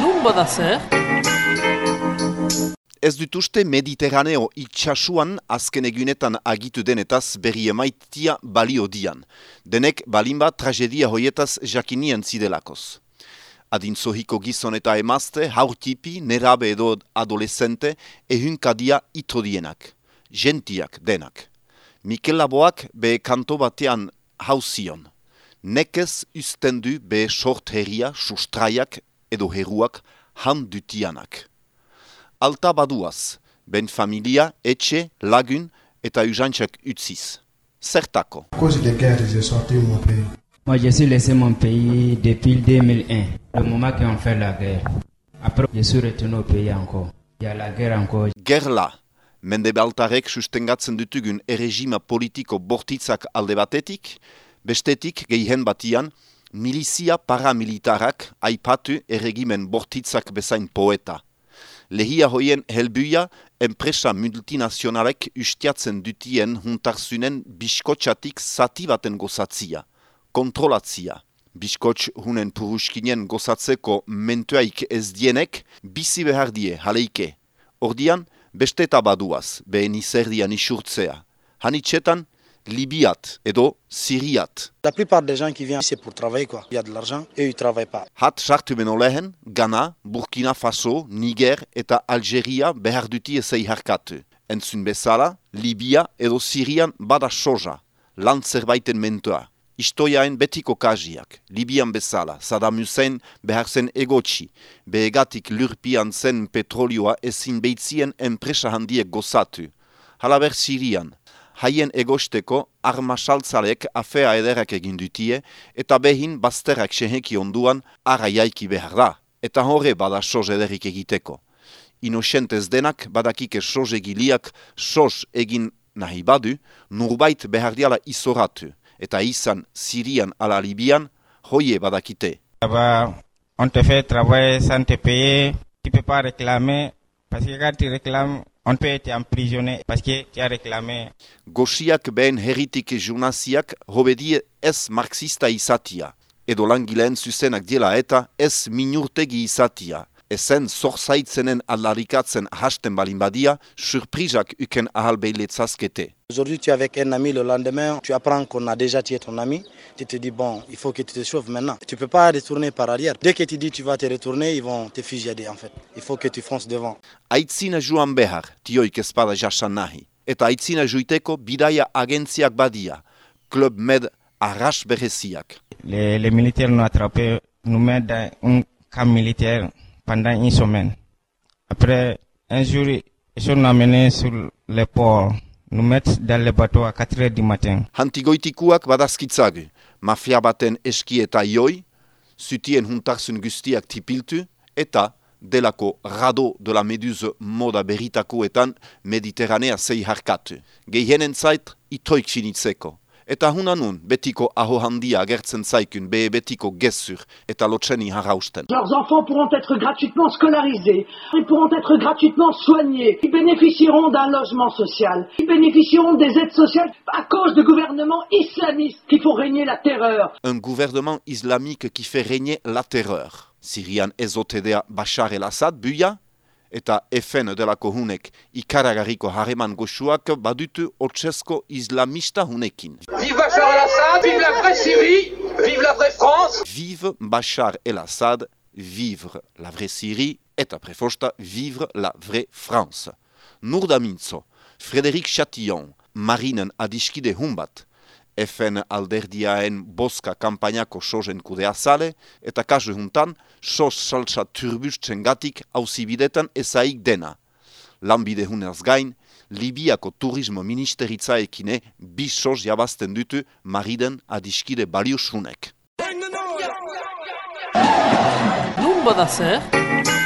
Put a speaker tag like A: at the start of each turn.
A: Nun bada zer?
B: Ez dut uste Mediterraneo itxasuan azken egunetan agitu denetaz berri emaitia balio dian. Denek balinba tragedia hoietaz jakinien zidelakoz. Adintzohiko gizon eta emazte, haurtipi, nerabe edo adolescente, ehunkadia itrodienak. Gentiak denak. Mikel Laboak be kanto batean hauzion. Nekez ustendu be sort herria, sustraiak edo heruak handutianak. Alta baduaz, ben familia, etxe, lagun eta usantxak utziz. Zertako.
C: Cause des guerres, j'ai sorti mon pays.
D: Moi, je suis laissé mon pays depuis le 2001, le moment qu'on fait la guerre. Après, je suis retourné au pays encore. Il y a la guerre encore.
B: Gerla, mende baltarek sustengatzen dutugun erregima politiko bortitzak alde batetik, bestetik geihen batian, milizia paramilitarak aipatu erregimen bortitzak bezain poeta. Lehia hoien helbuia, enpresa multinazionalek ustiatzen dutien huntarzunen biskotxatik zati baten gozatzia, kontrolatzia. Biskots hunen puruskinen gozatzeko mentuaik ez dienek, bizi behar die, haleike. Ordian, beste eta baduaz, behen izerdian isurtzea. Hanitxetan, Libiat edo Siriat.
E: La plupart des gens qui viennent, c'est pour travailler quoi. Il y a de l'argent et ils travaillent pas.
B: Hat sartu beno lehen, Ghana, Burkina Faso, Niger eta Algeria behar duti ezei harkatu. Entzun bezala, Libia edo Sirian bada soja, lan zerbaiten mentua. Istoiaen betiko kajiak, Libian bezala, Saddam Hussein behar zen egotxi, behegatik lurpian zen petrolioa ezin beitzien enpresa handiek gozatu. Halaber Sirian, haien egosteko arma saltzalek afea ederak egin dutie eta behin bazterrak seheki onduan ara jaiki behar da, eta horre bada soz ederik egiteko. Inocentez denak badakike soz egiliak soz egin nahi badu, nurbait behar diala izoratu, eta izan Sirian ala Libian, hoie badakite.
F: Là-bas, on te fait travailler sans te payer. Tu peux pas réclamer parce que quand tu réclames, on peut être emprisonné parce que tu as réclamé.
B: Gosiak behen herritik junaziak hobedie ez marxista izatia, edo langileen zuzenak diela eta ez minurtegi izatia. Ezen zorzaitzenen aldarikatzen hasten balin badia, surprizak uken ahal behilitzazkete.
E: Aujourd'hui, tu es avec un ami, le lendemain, tu apprends qu'on a déjà tué ton ami. Tu te dis, bon, il faut que tu te sauves maintenant. Tu peux pas retourner par arrière. Dès que tu dis tu vas te retourner, ils vont te fusiller en fait. Il faut que tu fonces devant.
B: Aitzina joan behar, tioik ezpada jasan nahi. Eta aitzina juiteko bidaia agentziak badia, Club Med arras bereziak.
F: Les, les militaires nous attrapé, nous mettent dans un camp militaire pendant une semaine. Après, un jour, ils sont amenés sur le port, nous mettent dans le bateau à 4 heures du matin.
B: Hantigoitikuak badazkitzagu, mafia baten eski eta ioi, zutien huntarzun guztiak tipiltu, eta delako rado de la meduse moda beritakoetan mediterranea zei harkatu. Gehienen zait, itoik sinitzeko. Eta hunanun, betiko aho handia agertzen zaikun, behe betiko gezur eta lotseni harrausten.
G: Leurs enfants pourront être gratuitement scolarisés, ils pourront être gratuitement soignés, ils bénéficieront d'un logement social, ils bénéficieront des aides sociales à cause de gouvernements islamistes qui font régner la terreur.
B: Un gouvernement islamique qui fait régner la terreur. Sirian ezotedea Bashar el-Assad buia, eta FN delako hunek ikaragarriko hareman goxuak badutu otsesko islamista hunekin.
H: Vive Bachar el-Assad, vive la vraie Syrie, vive la vraie France.
B: Vive Bashar el-Assad, vivre la vraie Syrie, eta prefosta vivre la vraie France. Nurda Mintzo, Frédéric Chatillon, marinen adiskide humbat, FN alderdiaen boska kampainako sozen kudea zale, eta kasu juntan, sos salsa turbustzen gatik hauzibidetan ezaik dena. Lanbide hunaz gain, Libiako turismo ministeritzaekine bi sos jabazten dutu mariden adiskide baliusunek.
A: Nun bada zer?